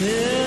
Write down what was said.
Yeah.